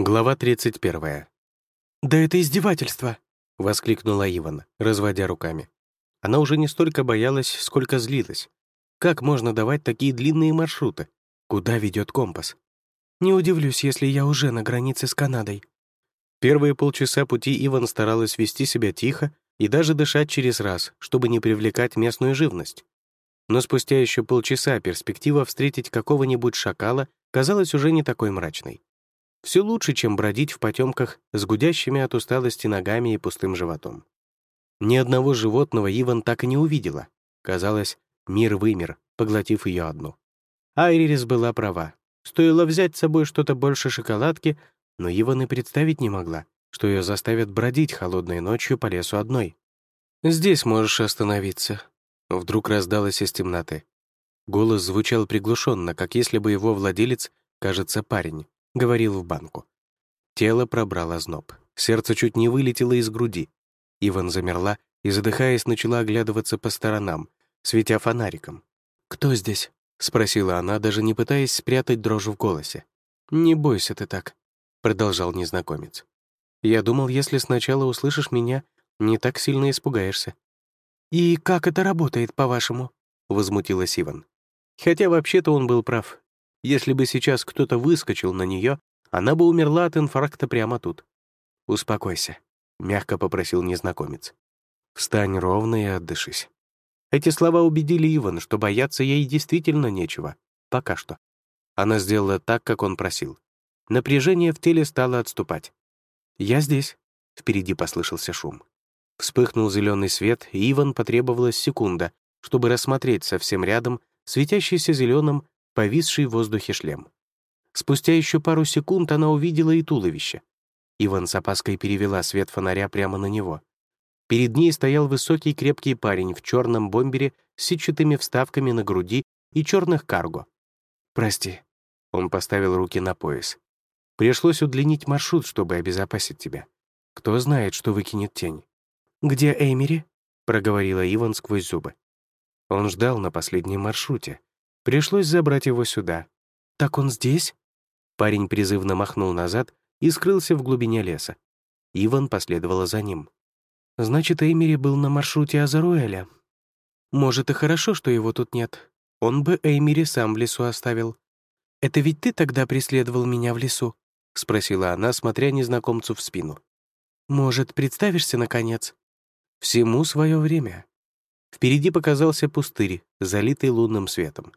Глава 31. «Да это издевательство!» — воскликнула Иван, разводя руками. Она уже не столько боялась, сколько злилась. Как можно давать такие длинные маршруты? Куда ведет компас? «Не удивлюсь, если я уже на границе с Канадой». Первые полчаса пути Иван старалась вести себя тихо и даже дышать через раз, чтобы не привлекать местную живность. Но спустя еще полчаса перспектива встретить какого-нибудь шакала казалась уже не такой мрачной. Все лучше, чем бродить в потемках с гудящими от усталости ногами и пустым животом. Ни одного животного Иван так и не увидела. Казалось, мир вымер, поглотив ее одну. Айрис была права. Стоило взять с собой что-то больше шоколадки, но Иван и представить не могла, что ее заставят бродить холодной ночью по лесу одной. «Здесь можешь остановиться», — вдруг раздалось из темноты. Голос звучал приглушенно, как если бы его владелец, кажется, парень, говорил в банку. Тело пробрало зноб. Сердце чуть не вылетело из груди. Иван замерла и, задыхаясь, начала оглядываться по сторонам, светя фонариком. «Кто здесь?» — спросила она, даже не пытаясь спрятать дрожь в голосе. «Не бойся ты так», — продолжал незнакомец. «Я думал, если сначала услышишь меня, не так сильно испугаешься». «И как это работает, по-вашему?» — возмутилась Иван. Хотя вообще-то он был прав. Если бы сейчас кто-то выскочил на нее, она бы умерла от инфаркта прямо тут. «Успокойся», — мягко попросил незнакомец. «Встань ровно и отдышись». Эти слова убедили Иван, что бояться ей действительно нечего. Пока что. Она сделала так, как он просил. Напряжение в теле стало отступать. «Я здесь», — впереди послышался шум. Вспыхнул зеленый свет, и Иван потребовалась секунда, чтобы рассмотреть совсем рядом светящийся зеленым повисший в воздухе шлем. Спустя еще пару секунд она увидела и туловище. Иван с опаской перевела свет фонаря прямо на него. Перед ней стоял высокий крепкий парень в черном бомбере с сетчатыми вставками на груди и черных карго. «Прости», — он поставил руки на пояс. «Пришлось удлинить маршрут, чтобы обезопасить тебя. Кто знает, что выкинет тень». «Где Эймери?» — проговорила Иван сквозь зубы. Он ждал на последнем маршруте. Пришлось забрать его сюда. «Так он здесь?» Парень призывно махнул назад и скрылся в глубине леса. Иван последовала за ним. «Значит, Эймери был на маршруте Азаруэля. Может, и хорошо, что его тут нет. Он бы Эймери сам в лесу оставил. Это ведь ты тогда преследовал меня в лесу?» — спросила она, смотря незнакомцу в спину. «Может, представишься, наконец?» «Всему свое время». Впереди показался пустырь, залитый лунным светом.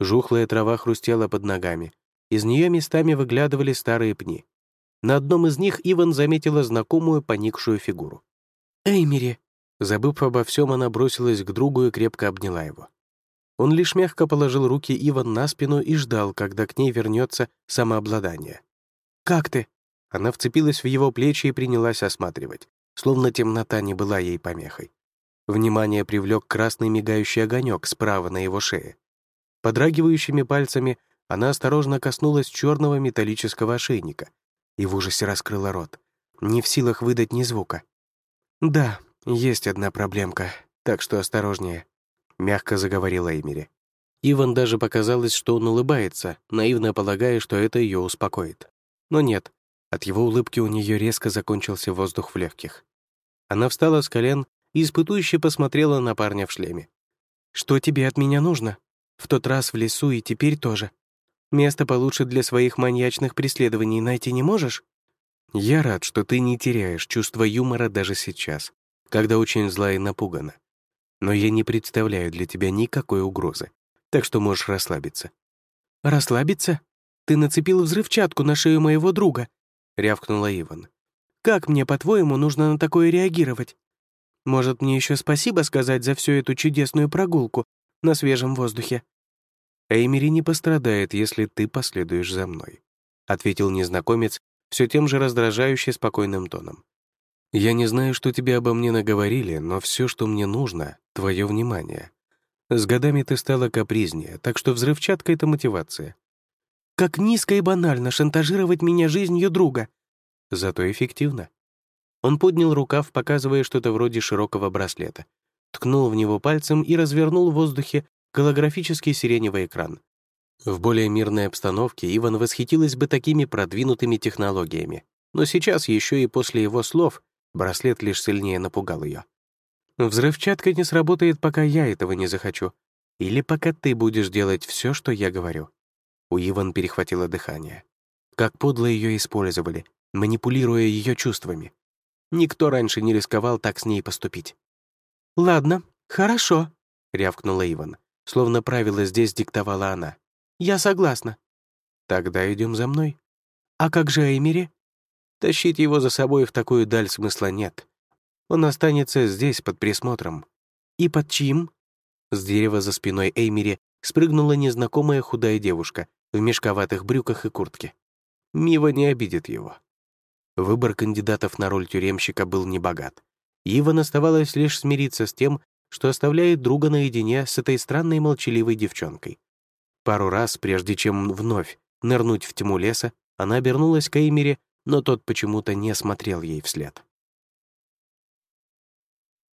Жухлая трава хрустела под ногами. Из нее местами выглядывали старые пни. На одном из них Иван заметила знакомую поникшую фигуру. «Эймери!» Забыв обо всем, она бросилась к другу и крепко обняла его. Он лишь мягко положил руки Иван на спину и ждал, когда к ней вернется самообладание. «Как ты?» Она вцепилась в его плечи и принялась осматривать, словно темнота не была ей помехой. Внимание привлек красный мигающий огонек справа на его шее. Подрагивающими пальцами она осторожно коснулась черного металлического ошейника и в ужасе раскрыла рот, не в силах выдать ни звука. «Да, есть одна проблемка, так что осторожнее», — мягко заговорила Эймери. Иван даже показалось, что он улыбается, наивно полагая, что это ее успокоит. Но нет, от его улыбки у нее резко закончился воздух в легких. Она встала с колен и испытующе посмотрела на парня в шлеме. «Что тебе от меня нужно?» В тот раз в лесу и теперь тоже. Место получше для своих маньячных преследований найти не можешь? Я рад, что ты не теряешь чувство юмора даже сейчас, когда очень зла и напугана. Но я не представляю для тебя никакой угрозы, так что можешь расслабиться». «Расслабиться? Ты нацепил взрывчатку на шею моего друга», — рявкнула Иван. «Как мне, по-твоему, нужно на такое реагировать? Может, мне еще спасибо сказать за всю эту чудесную прогулку, на свежем воздухе». «Эймери не пострадает, если ты последуешь за мной», — ответил незнакомец все тем же раздражающе спокойным тоном. «Я не знаю, что тебе обо мне наговорили, но все, что мне нужно — твое внимание. С годами ты стала капризнее, так что взрывчатка — это мотивация». «Как низко и банально шантажировать меня жизнью друга!» «Зато эффективно». Он поднял рукав, показывая что-то вроде широкого браслета ткнул в него пальцем и развернул в воздухе голографический сиреневый экран. В более мирной обстановке Иван восхитилась бы такими продвинутыми технологиями, но сейчас еще и после его слов браслет лишь сильнее напугал ее. «Взрывчатка не сработает, пока я этого не захочу. Или пока ты будешь делать все, что я говорю». У Иван перехватило дыхание. Как подло ее использовали, манипулируя ее чувствами. Никто раньше не рисковал так с ней поступить. «Ладно, хорошо», — рявкнула Иван, словно правила здесь диктовала она. «Я согласна». «Тогда идем за мной». «А как же Эймери?» Тащить его за собой в такую даль смысла нет. Он останется здесь под присмотром. И под чьим? С дерева за спиной Эймери спрыгнула незнакомая худая девушка в мешковатых брюках и куртке. Мива не обидит его. Выбор кандидатов на роль тюремщика был небогат. Иван оставалось лишь смириться с тем, что оставляет друга наедине с этой странной молчаливой девчонкой. Пару раз, прежде чем вновь нырнуть в тьму леса, она обернулась к Эймере но тот почему-то не смотрел ей вслед.